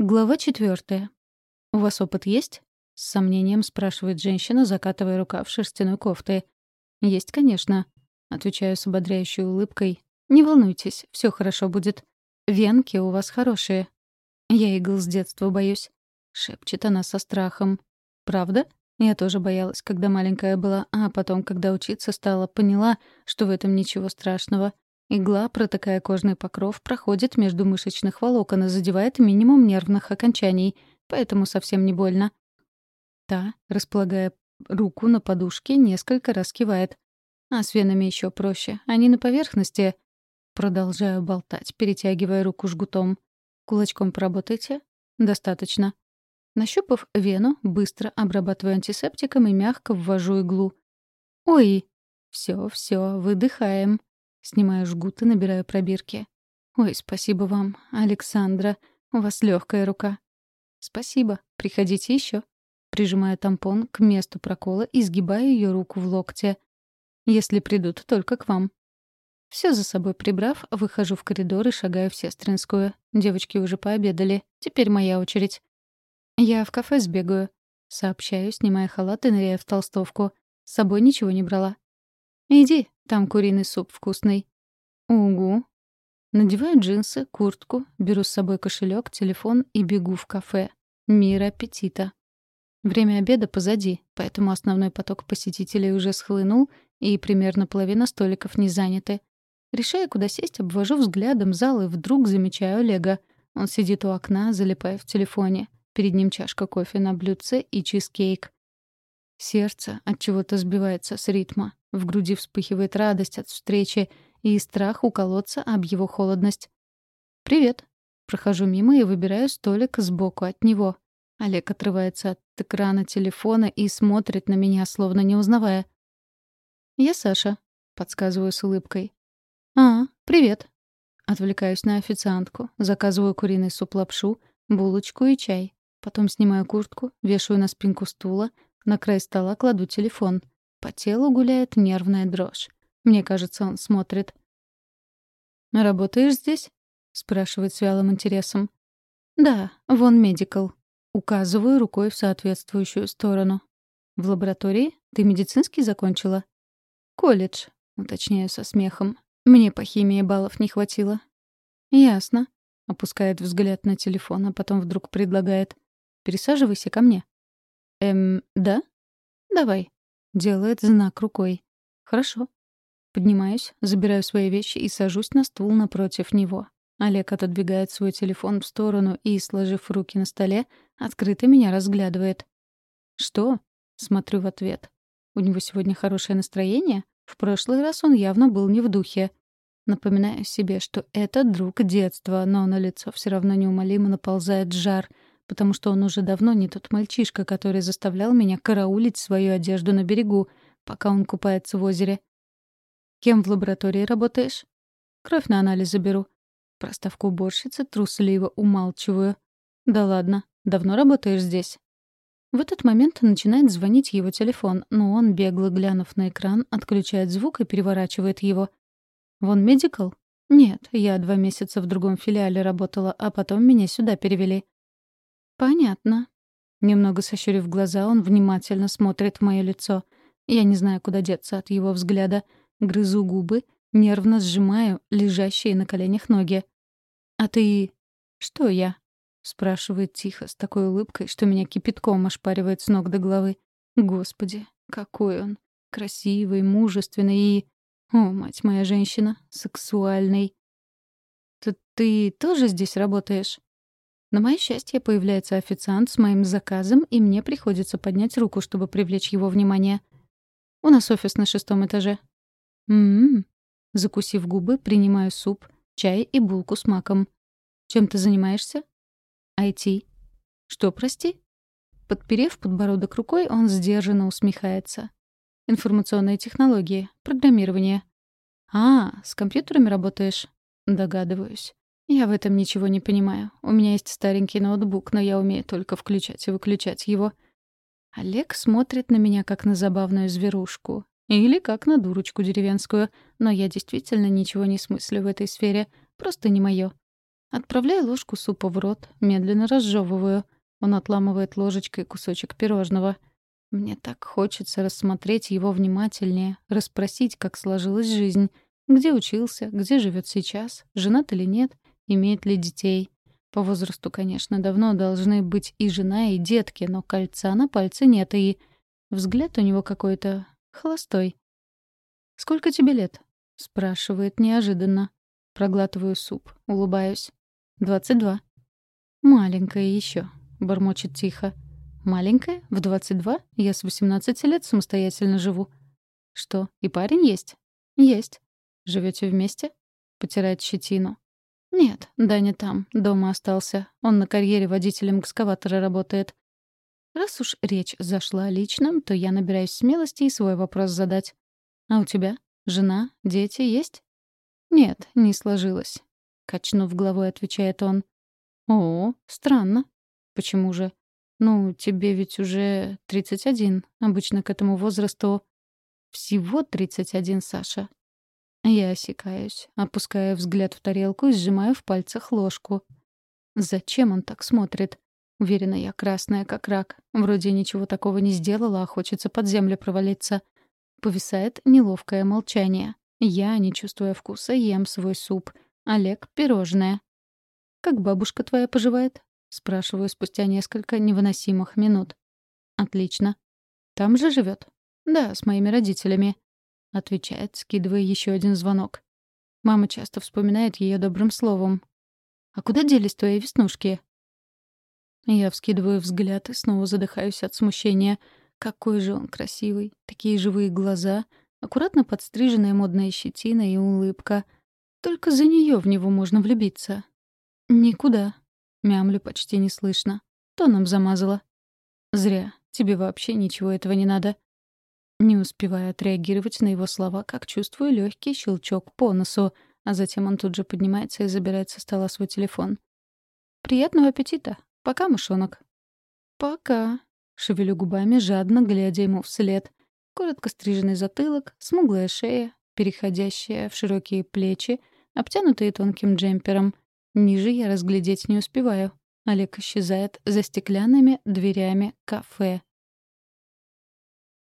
Глава четвертая. «У вас опыт есть?» — с сомнением спрашивает женщина, закатывая рукав шерстяной кофты. «Есть, конечно», — отвечаю с ободряющей улыбкой. «Не волнуйтесь, все хорошо будет. Венки у вас хорошие». «Я игл с детства боюсь», — шепчет она со страхом. «Правда?» Я тоже боялась, когда маленькая была, а потом, когда учиться стала, поняла, что в этом ничего страшного. Игла, протыкая кожный покров, проходит между мышечных волокон и задевает минимум нервных окончаний, поэтому совсем не больно. Та, располагая руку на подушке, несколько раз кивает. А с венами еще проще. Они на поверхности. Продолжаю болтать, перетягивая руку жгутом. Кулачком поработайте. Достаточно. Нащупав вену, быстро обрабатываю антисептиком и мягко ввожу иглу. Ой, все, все, выдыхаем. Снимаю жгут и набираю пробирки. «Ой, спасибо вам, Александра. У вас легкая рука». «Спасибо. Приходите еще. Прижимаю тампон к месту прокола и сгибаю ее руку в локте. «Если придут, только к вам». Все за собой прибрав, выхожу в коридор и шагаю в сестринскую. Девочки уже пообедали. Теперь моя очередь. «Я в кафе сбегаю», — сообщаю, снимая халат и ныряя в толстовку. С собой ничего не брала. «Иди, там куриный суп вкусный». «Угу». Надеваю джинсы, куртку, беру с собой кошелек, телефон и бегу в кафе. Мир аппетита. Время обеда позади, поэтому основной поток посетителей уже схлынул, и примерно половина столиков не заняты. Решая, куда сесть, обвожу взглядом зал и вдруг замечаю Олега. Он сидит у окна, залипая в телефоне. Перед ним чашка кофе на блюдце и чизкейк. Сердце от чего-то сбивается с ритма. В груди вспыхивает радость от встречи и страх уколоться об его холодность. «Привет». Прохожу мимо и выбираю столик сбоку от него. Олег отрывается от экрана телефона и смотрит на меня, словно не узнавая. «Я Саша», — подсказываю с улыбкой. «А, привет». Отвлекаюсь на официантку, заказываю куриный суп-лапшу, булочку и чай. Потом снимаю куртку, вешаю на спинку стула, на край стола кладу телефон — по телу гуляет нервная дрожь. Мне кажется, он смотрит. «Работаешь здесь?» — спрашивает с вялым интересом. «Да, вон медикал». Указываю рукой в соответствующую сторону. «В лаборатории? Ты медицинский закончила?» «Колледж», — уточняю со смехом. «Мне по химии баллов не хватило». «Ясно», — опускает взгляд на телефон, а потом вдруг предлагает. «Пересаживайся ко мне». «Эм, да?» «Давай». Делает знак рукой. «Хорошо». Поднимаюсь, забираю свои вещи и сажусь на стул напротив него. Олег отодвигает свой телефон в сторону и, сложив руки на столе, открыто меня разглядывает. «Что?» — смотрю в ответ. «У него сегодня хорошее настроение? В прошлый раз он явно был не в духе». Напоминаю себе, что это друг детства, но на лицо все равно неумолимо наползает жар — потому что он уже давно не тот мальчишка, который заставлял меня караулить свою одежду на берегу, пока он купается в озере. «Кем в лаборатории работаешь?» «Кровь на анализ заберу». Проставку уборщицы трусливо умалчиваю. «Да ладно, давно работаешь здесь?» В этот момент начинает звонить его телефон, но он, бегло глянув на экран, отключает звук и переворачивает его. «Вон медикал?» «Нет, я два месяца в другом филиале работала, а потом меня сюда перевели». «Понятно». Немного сощурив глаза, он внимательно смотрит в мое лицо. Я не знаю, куда деться от его взгляда. Грызу губы, нервно сжимаю лежащие на коленях ноги. «А ты...» «Что я?» — спрашивает тихо, с такой улыбкой, что меня кипятком ошпаривает с ног до головы. «Господи, какой он! Красивый, мужественный и... О, мать моя женщина, сексуальный!» «Ты, тоже здесь работаешь?» На мое счастье появляется официант с моим заказом, и мне приходится поднять руку, чтобы привлечь его внимание. У нас офис на шестом этаже. М-м. Закусив губы, принимаю суп, чай и булку с маком. Чем ты занимаешься? IT. Что, прости? Подперев подбородок рукой, он сдержанно усмехается. Информационные технологии, программирование. А, с компьютерами работаешь? Догадываюсь. Я в этом ничего не понимаю. У меня есть старенький ноутбук, но я умею только включать и выключать его. Олег смотрит на меня как на забавную зверушку. Или как на дурочку деревенскую. Но я действительно ничего не смыслю в этой сфере. Просто не моё. Отправляю ложку супа в рот, медленно разжевываю. Он отламывает ложечкой кусочек пирожного. Мне так хочется рассмотреть его внимательнее, расспросить, как сложилась жизнь, где учился, где живет сейчас, женат или нет, имеет ли детей. По возрасту, конечно, давно должны быть и жена, и детки, но кольца на пальце нет, и... Взгляд у него какой-то холостой. «Сколько тебе лет?» — спрашивает неожиданно. Проглатываю суп, улыбаюсь. «Двадцать два». «Маленькая еще», — бормочет тихо. «Маленькая? В двадцать два? Я с восемнадцати лет самостоятельно живу». «Что, и парень есть?» «Есть». Живете вместе?» — потирает щетину. «Нет, Даня там, дома остался. Он на карьере водителем экскаватора работает. Раз уж речь зашла о личном, то я набираюсь смелости и свой вопрос задать. А у тебя? Жена? Дети есть? Нет, не сложилось. Качнув головой, отвечает он. О, странно. Почему же? Ну, тебе ведь уже 31. Обычно к этому возрасту... Всего 31, Саша. Я осекаюсь, опускаю взгляд в тарелку и сжимаю в пальцах ложку. Зачем он так смотрит? Уверена, я красная, как рак. Вроде ничего такого не сделала, а хочется под землю провалиться. Повисает неловкое молчание. Я, не чувствуя вкуса, ем свой суп. Олег — пирожное. «Как бабушка твоя поживает?» — спрашиваю спустя несколько невыносимых минут. «Отлично. Там же живет?» «Да, с моими родителями», — отвечает, скидывая еще один звонок. Мама часто вспоминает ее добрым словом. «А куда делись твои веснушки?» Я вскидываю взгляд и снова задыхаюсь от смущения. Какой же он красивый. Такие живые глаза, аккуратно подстриженная модная щетина и улыбка. Только за нее в него можно влюбиться. «Никуда», — мямлю почти не слышно. Тоном замазала. «Зря. Тебе вообще ничего этого не надо». Не успеваю отреагировать на его слова, как чувствую легкий щелчок по носу, а затем он тут же поднимается и забирает со стола свой телефон. «Приятного аппетита!» Пока, мышонок. Пока. Шевелю губами, жадно глядя ему вслед. Коротко стриженный затылок, смуглая шея, переходящая в широкие плечи, обтянутые тонким джемпером. Ниже я разглядеть не успеваю. Олег исчезает за стеклянными дверями кафе.